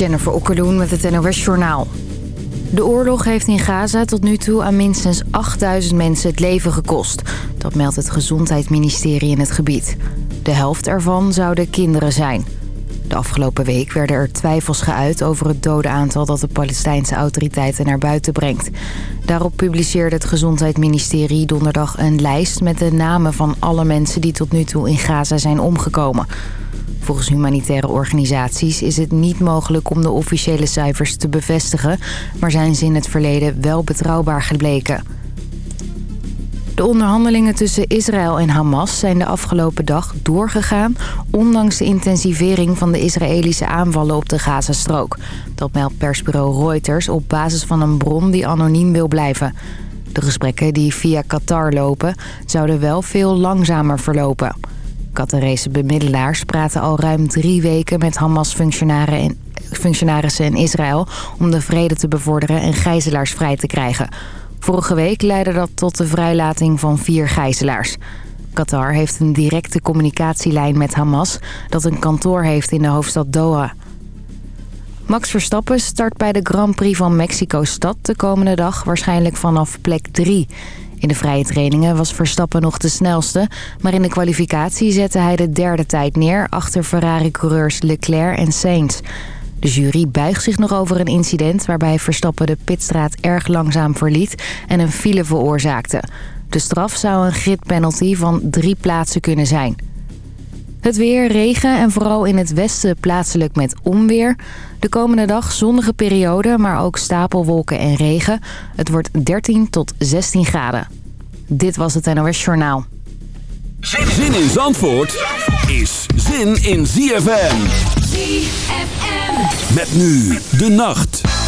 Jennifer Okkeloen met het NOS Journaal. De oorlog heeft in Gaza tot nu toe aan minstens 8000 mensen het leven gekost. Dat meldt het Gezondheidsministerie in het gebied. De helft ervan zouden kinderen zijn. De afgelopen week werden er twijfels geuit over het dodenaantal dat de Palestijnse autoriteiten naar buiten brengt. Daarop publiceerde het Gezondheidsministerie donderdag een lijst met de namen van alle mensen die tot nu toe in Gaza zijn omgekomen. Volgens humanitaire organisaties is het niet mogelijk om de officiële cijfers te bevestigen... maar zijn ze in het verleden wel betrouwbaar gebleken. De onderhandelingen tussen Israël en Hamas zijn de afgelopen dag doorgegaan... ondanks de intensivering van de Israëlische aanvallen op de Gazastrook. Dat meldt persbureau Reuters op basis van een bron die anoniem wil blijven. De gesprekken die via Qatar lopen zouden wel veel langzamer verlopen... Qatarese bemiddelaars praten al ruim drie weken met Hamas-functionarissen in Israël... om de vrede te bevorderen en gijzelaars vrij te krijgen. Vorige week leidde dat tot de vrijlating van vier gijzelaars. Qatar heeft een directe communicatielijn met Hamas... dat een kantoor heeft in de hoofdstad Doha. Max Verstappen start bij de Grand Prix van Mexico-stad de komende dag... waarschijnlijk vanaf plek 3... In de vrije trainingen was Verstappen nog de snelste... maar in de kwalificatie zette hij de derde tijd neer... achter Ferrari-coureurs Leclerc en Sainz. De jury buigt zich nog over een incident... waarbij Verstappen de pitstraat erg langzaam verliet en een file veroorzaakte. De straf zou een gridpenalty van drie plaatsen kunnen zijn. Het weer, regen en vooral in het westen plaatselijk met onweer. De komende dag zonnige periode, maar ook stapelwolken en regen. Het wordt 13 tot 16 graden. Dit was het NOS Journaal. Zin in Zandvoort is zin in ZFM. ZFM. Met nu de nacht.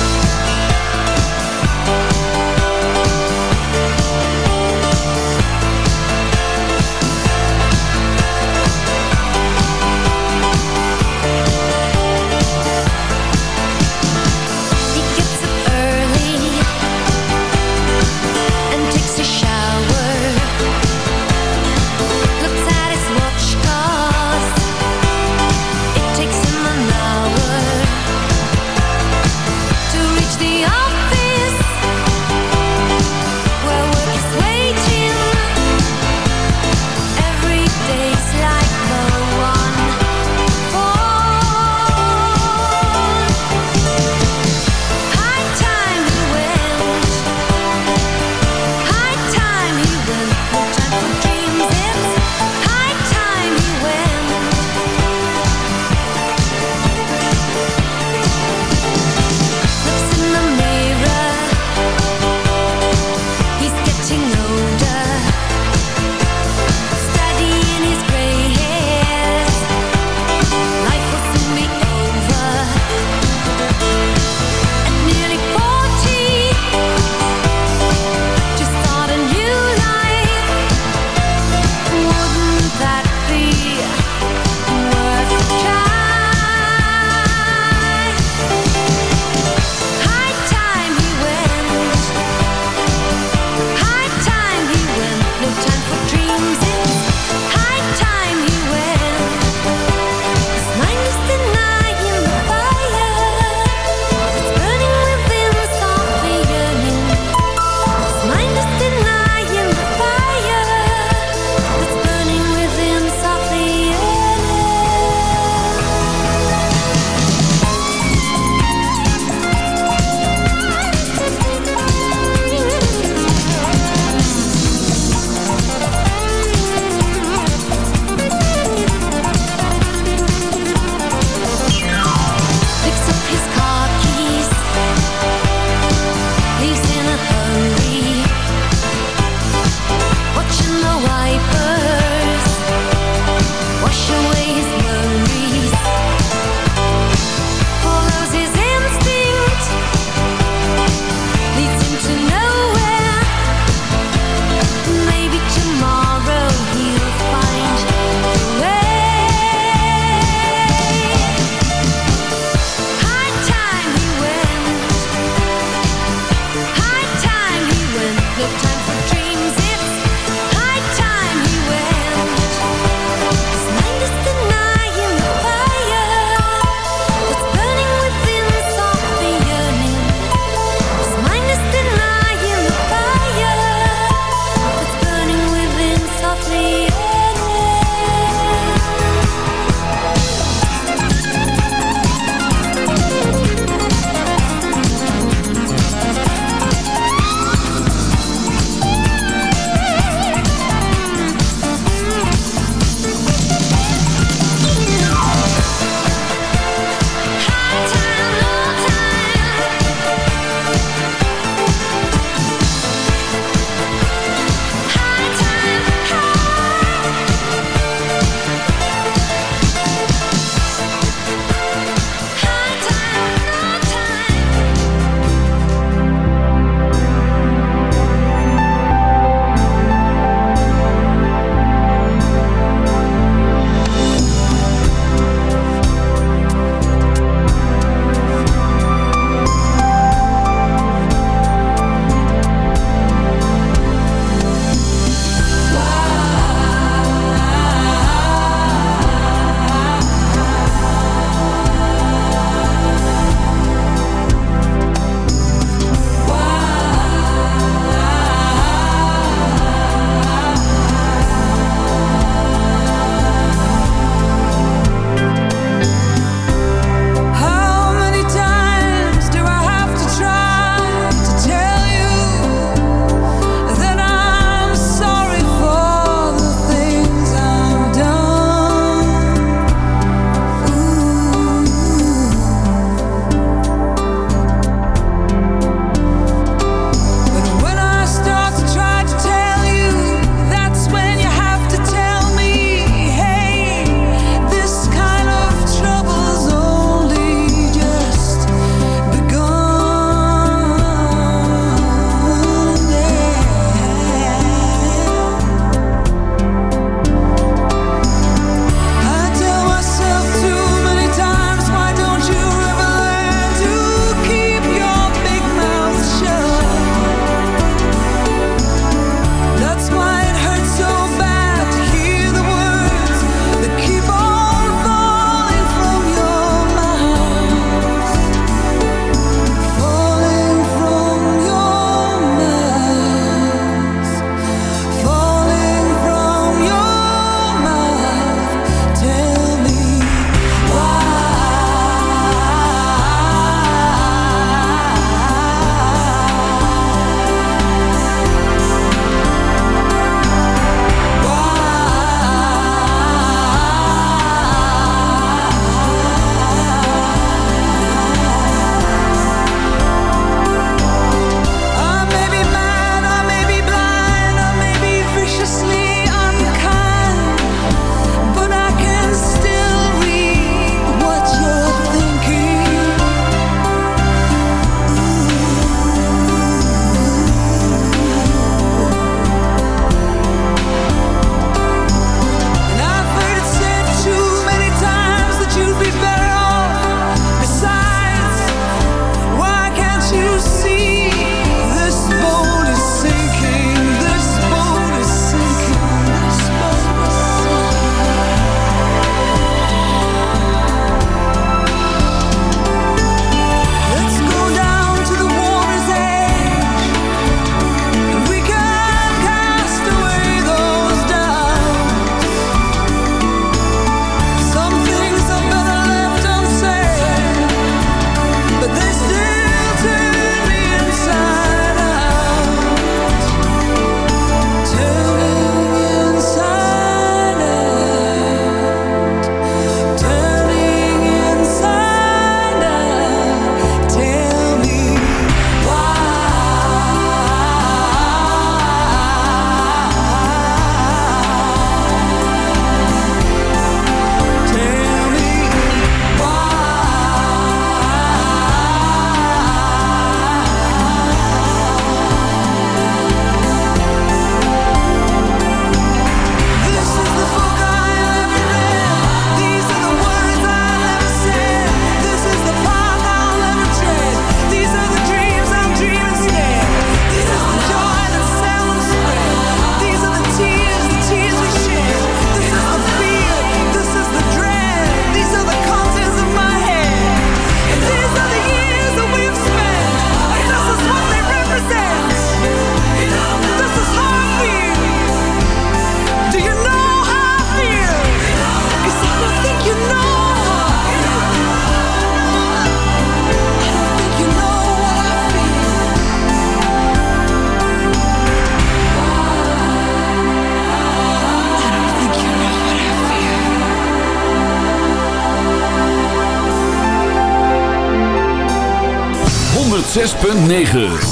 6.9.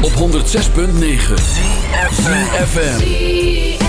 Op 106.9 FM.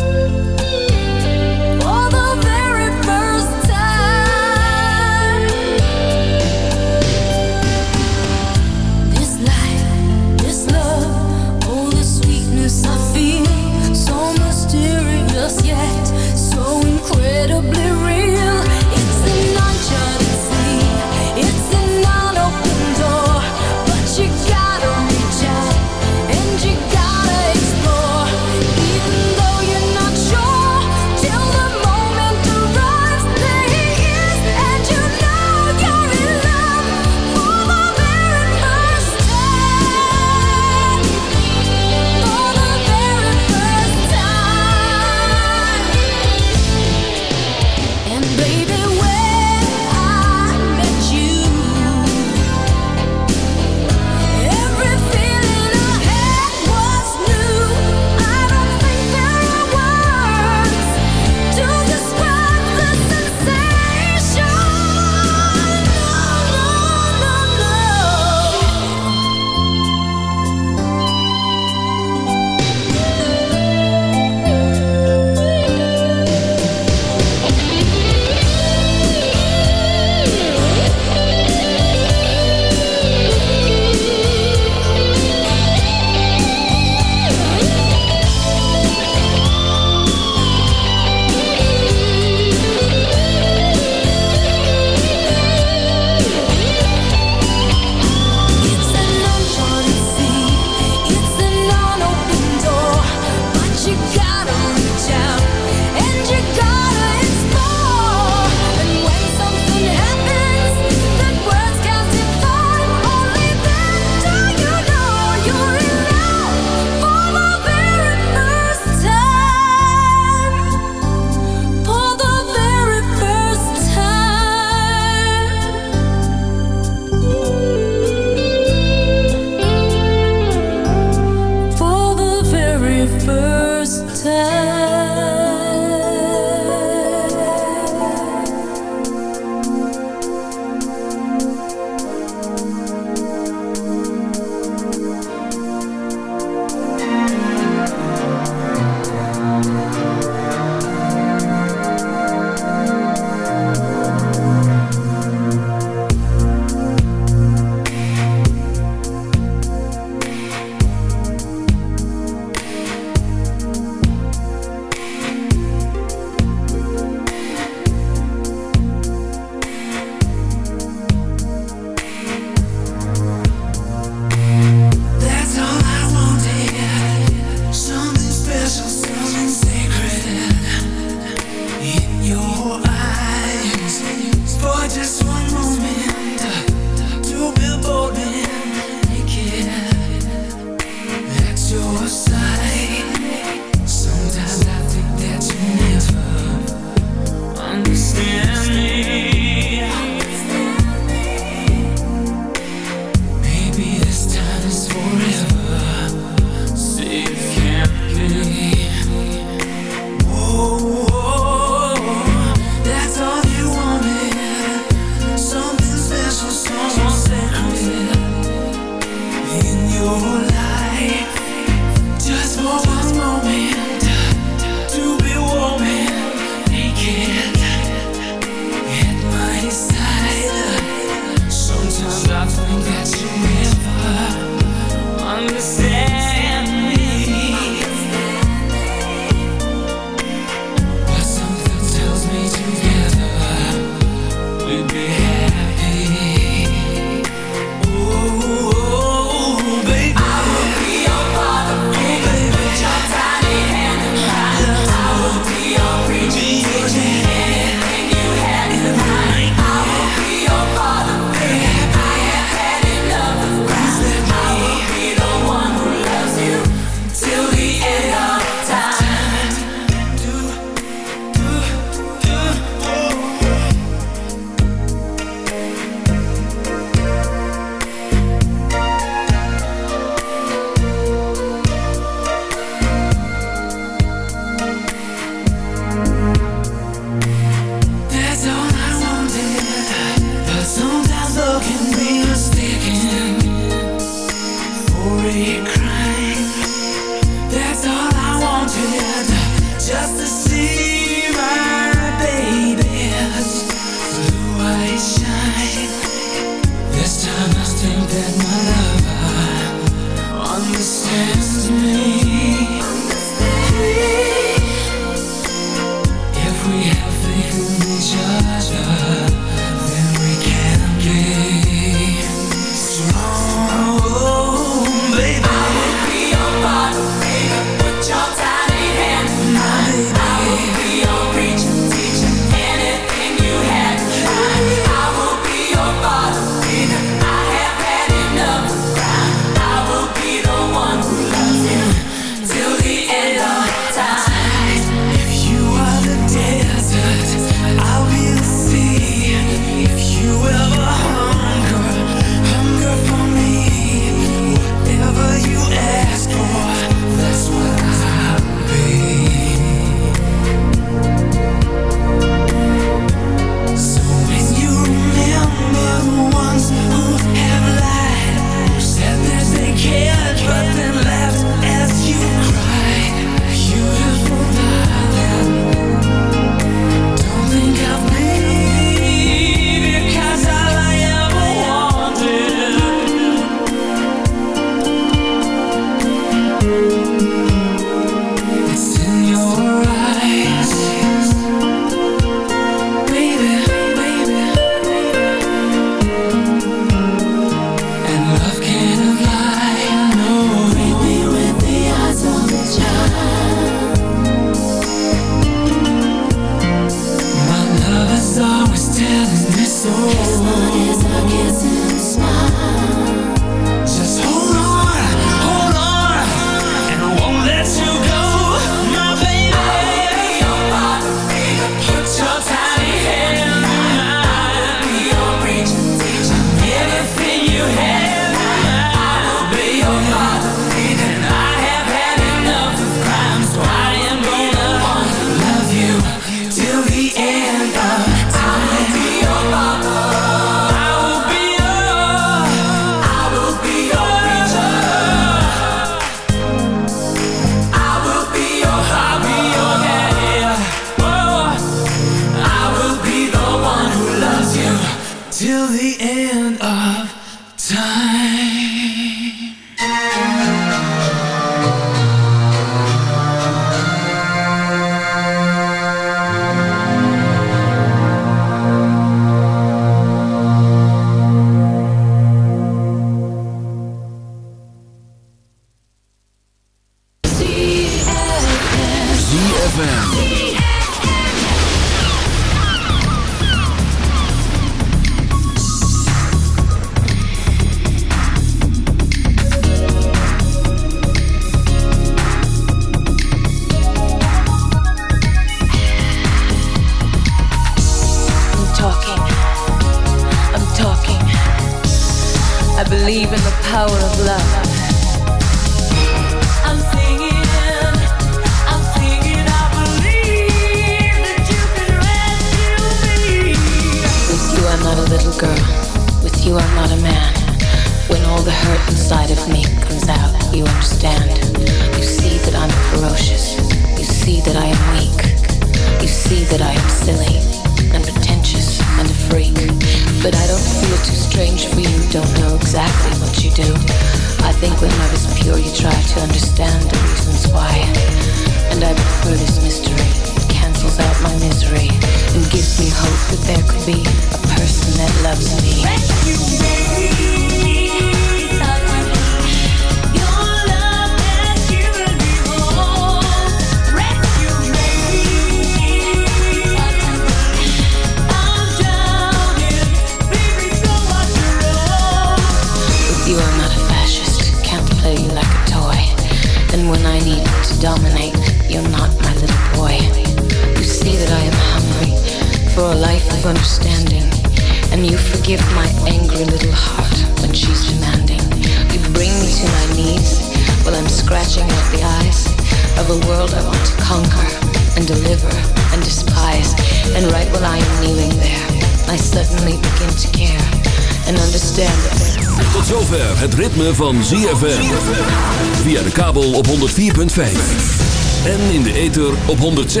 106.9.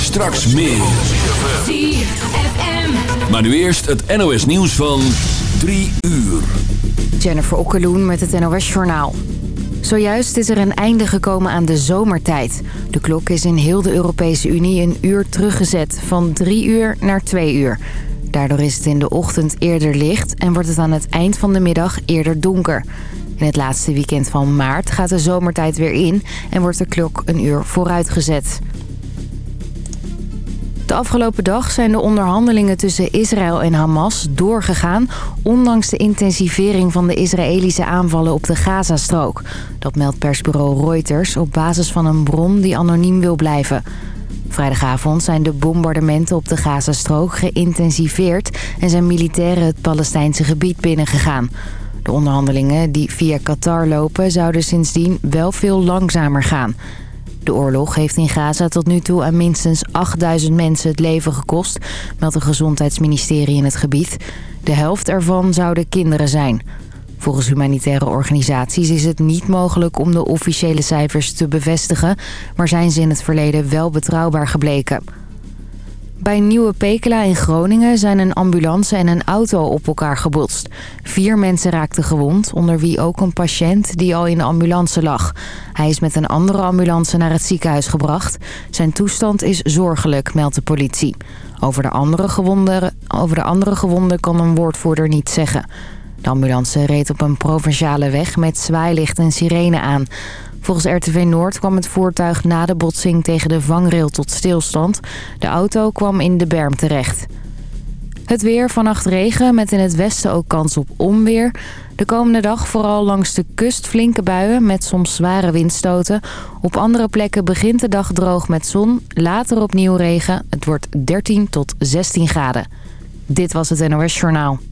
Straks meer. Maar nu eerst het NOS nieuws van 3 uur. Jennifer Okkeloen met het NOS Journaal. Zojuist is er een einde gekomen aan de zomertijd. De klok is in heel de Europese Unie een uur teruggezet, van drie uur naar twee uur. Daardoor is het in de ochtend eerder licht en wordt het aan het eind van de middag eerder donker. In het laatste weekend van maart gaat de zomertijd weer in en wordt de klok een uur vooruitgezet. De afgelopen dag zijn de onderhandelingen tussen Israël en Hamas doorgegaan... ondanks de intensivering van de Israëlische aanvallen op de Gazastrook. Dat meldt persbureau Reuters op basis van een bron die anoniem wil blijven. Vrijdagavond zijn de bombardementen op de Gazastrook geïntensiveerd... en zijn militairen het Palestijnse gebied binnengegaan. De onderhandelingen die via Qatar lopen zouden sindsdien wel veel langzamer gaan... De oorlog heeft in Gaza tot nu toe aan minstens 8000 mensen het leven gekost, meldt het gezondheidsministerie in het gebied. De helft ervan zouden kinderen zijn. Volgens humanitaire organisaties is het niet mogelijk om de officiële cijfers te bevestigen, maar zijn ze in het verleden wel betrouwbaar gebleken. Bij Nieuwe Pekela in Groningen zijn een ambulance en een auto op elkaar gebotst. Vier mensen raakten gewond, onder wie ook een patiënt die al in de ambulance lag. Hij is met een andere ambulance naar het ziekenhuis gebracht. Zijn toestand is zorgelijk, meldt de politie. Over de andere gewonden, over de andere gewonden kan een woordvoerder niet zeggen. De ambulance reed op een provinciale weg met zwaailicht en sirene aan. Volgens RTV Noord kwam het voertuig na de botsing tegen de vangrail tot stilstand. De auto kwam in de berm terecht. Het weer, vannacht regen, met in het westen ook kans op onweer. De komende dag vooral langs de kust flinke buien met soms zware windstoten. Op andere plekken begint de dag droog met zon, later opnieuw regen. Het wordt 13 tot 16 graden. Dit was het NOS Journaal.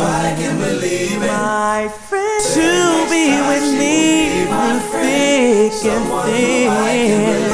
I can believe it. My friend, to be with me through thick and thin.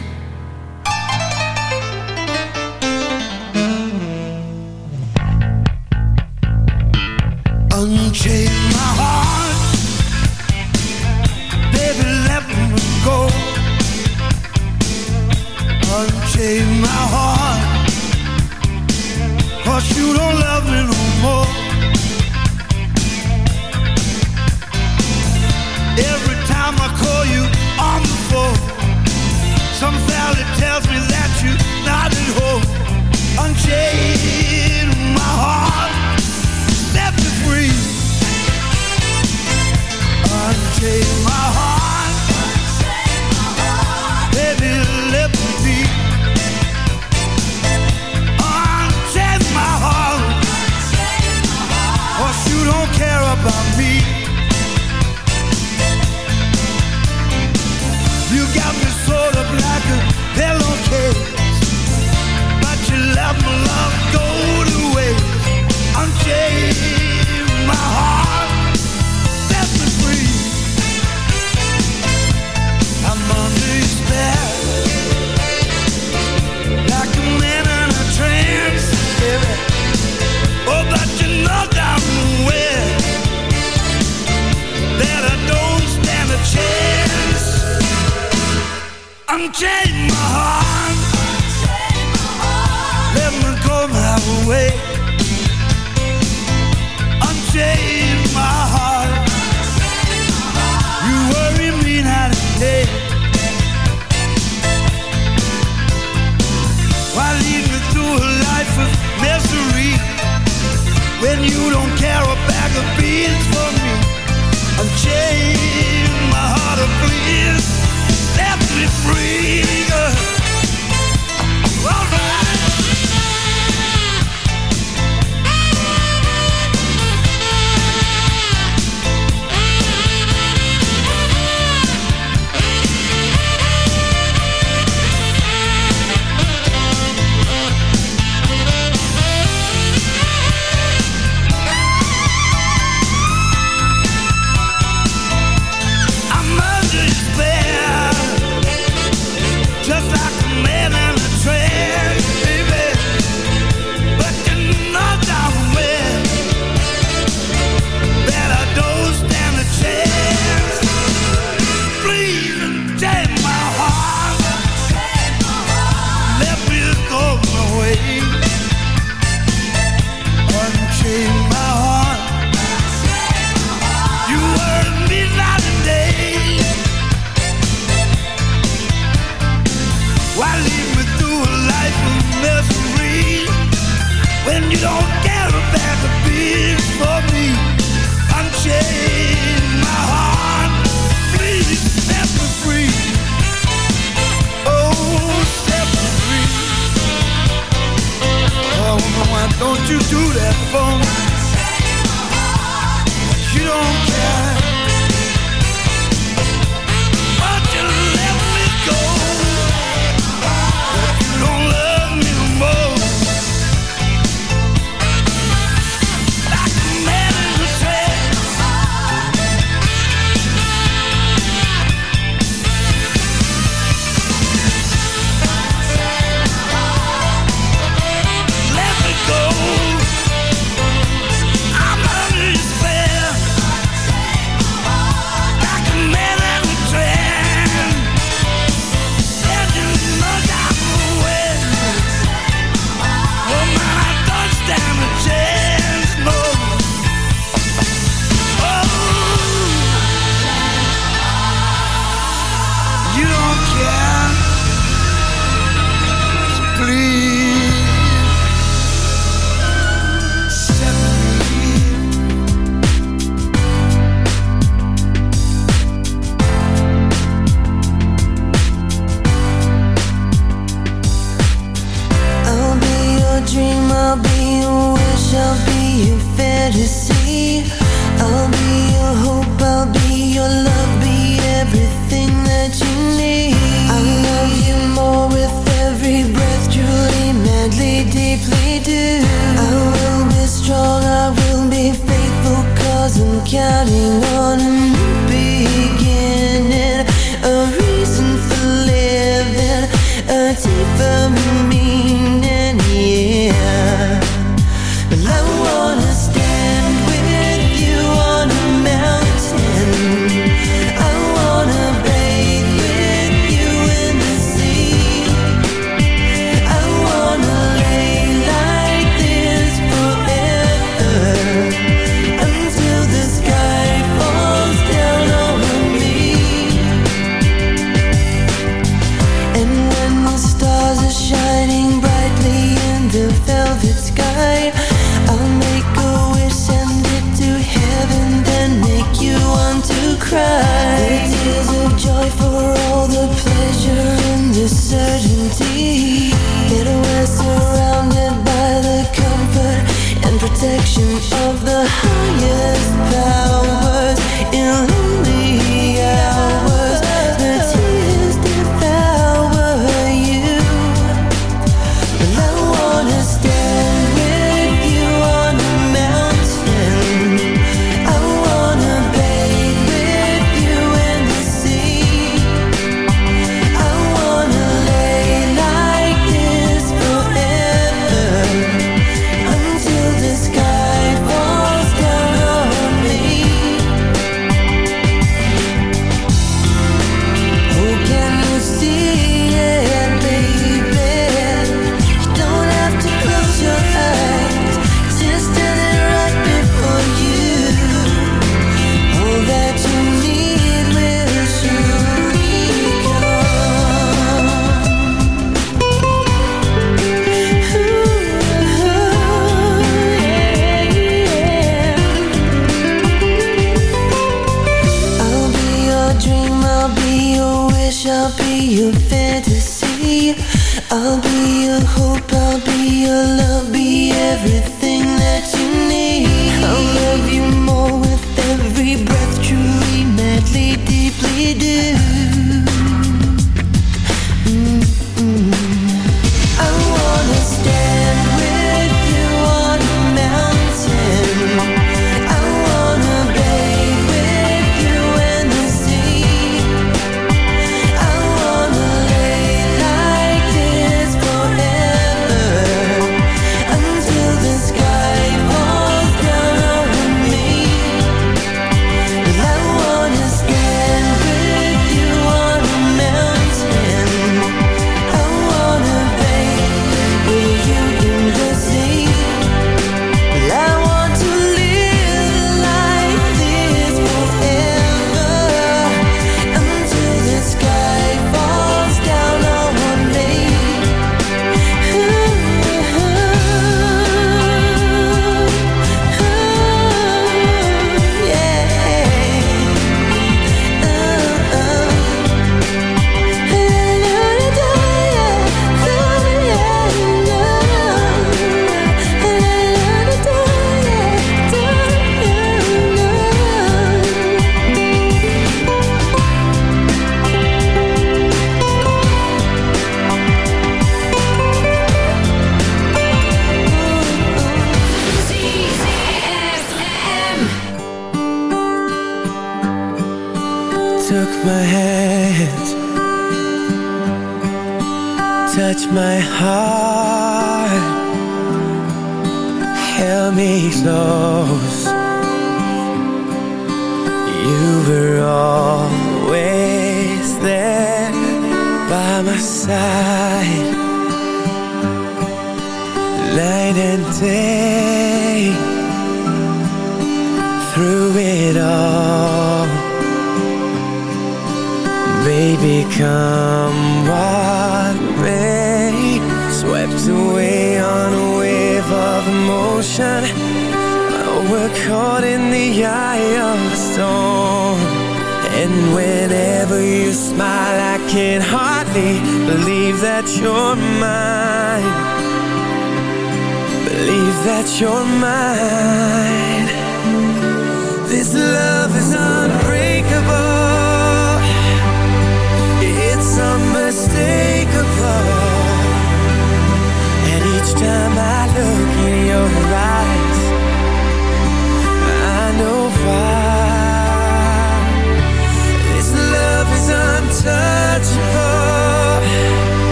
time I look in your eyes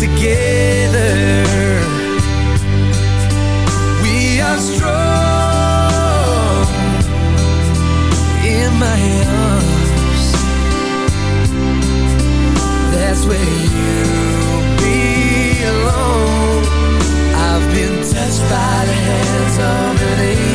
together. We are strong In my arms. That's where you belong. I've been touched by the hands of an angel.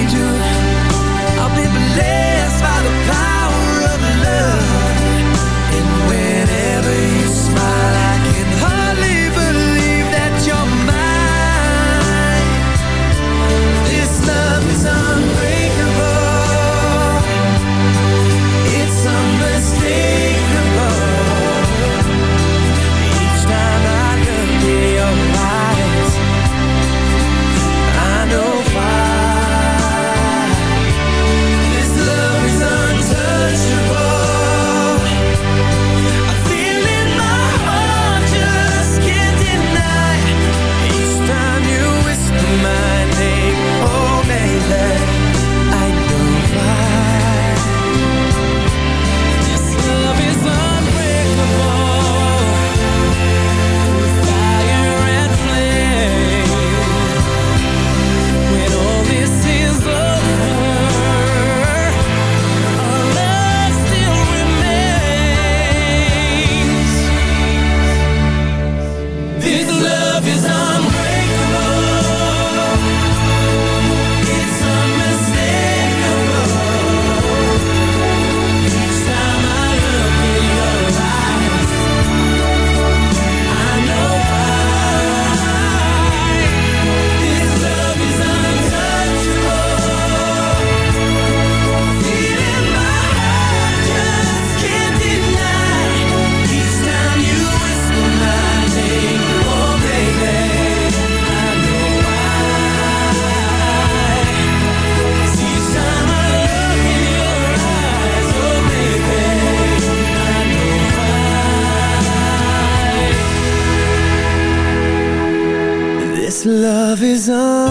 love is on.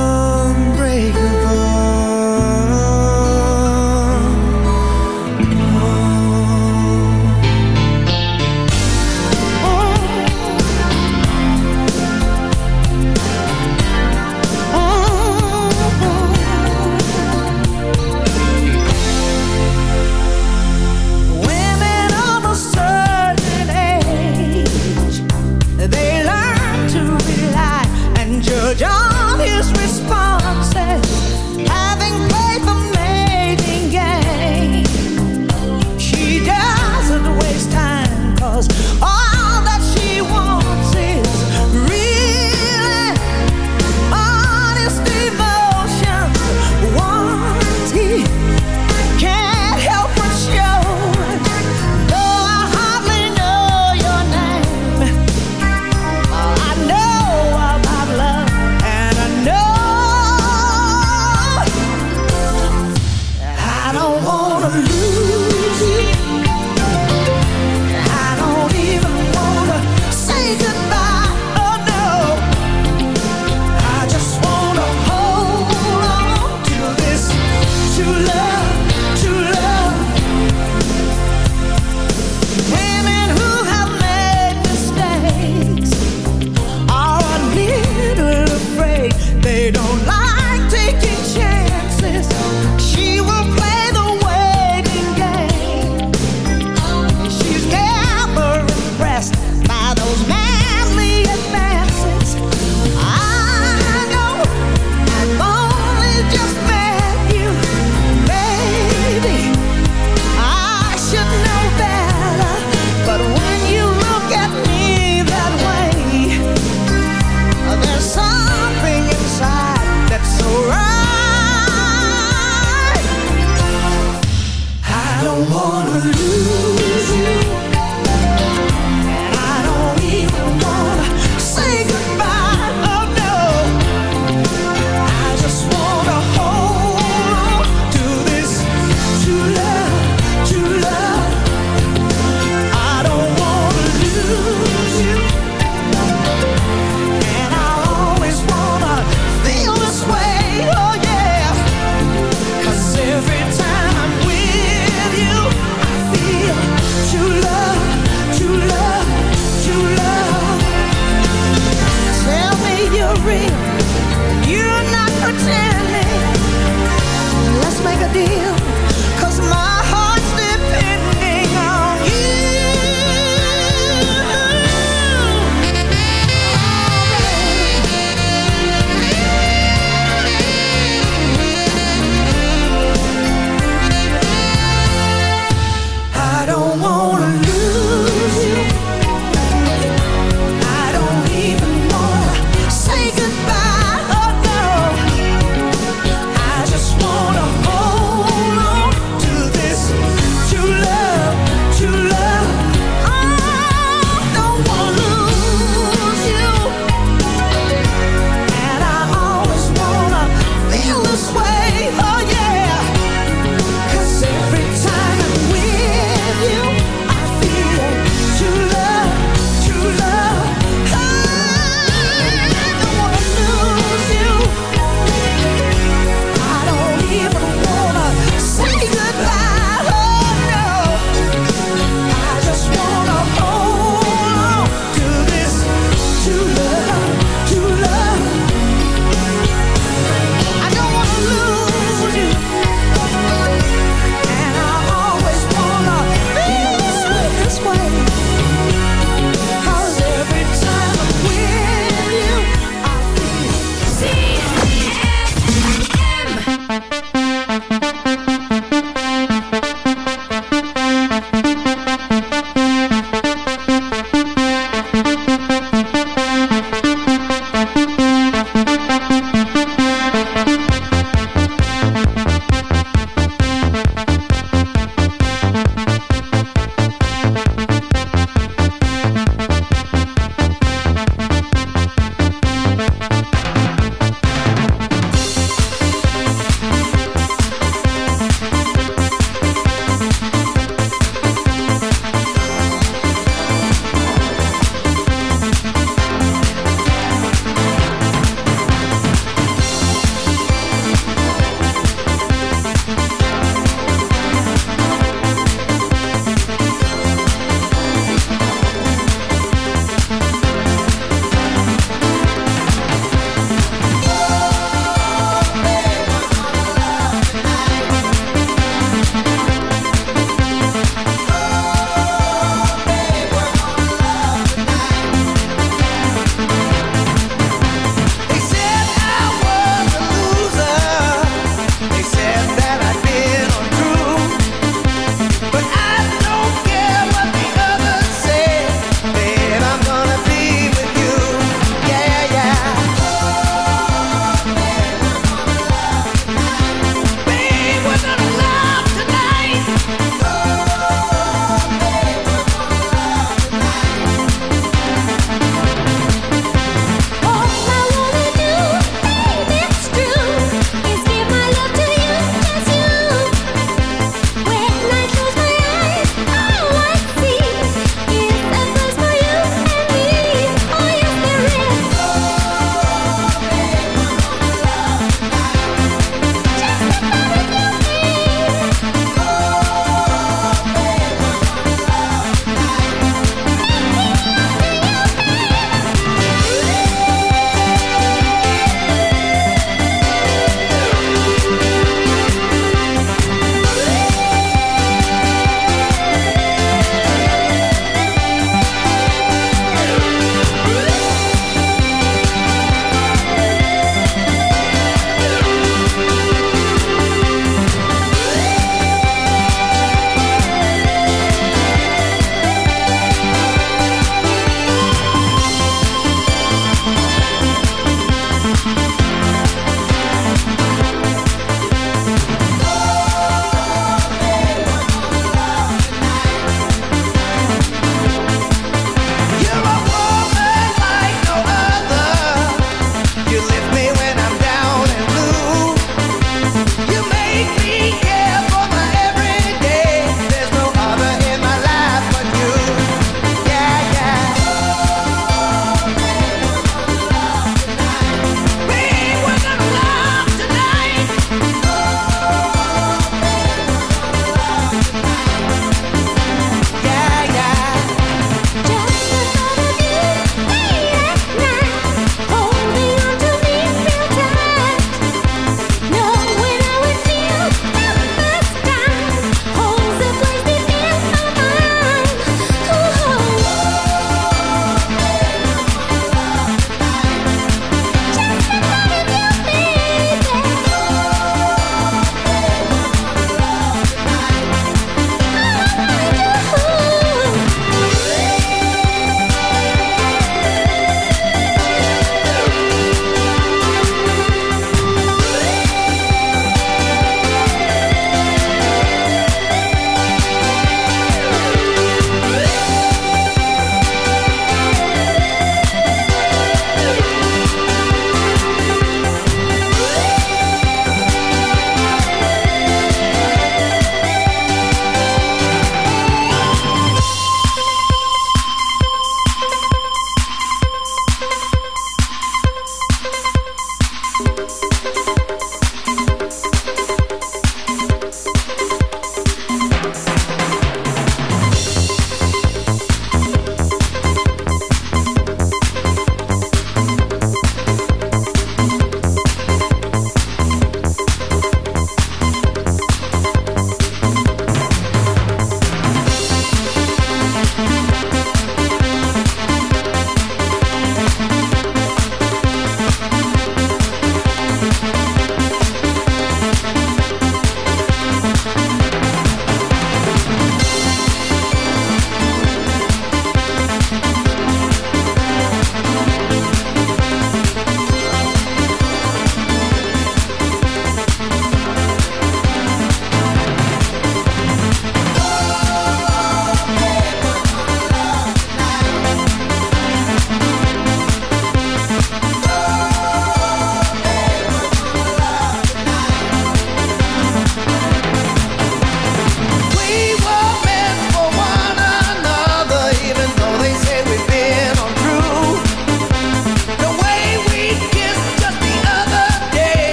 all his response.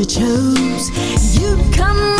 you chose. You come.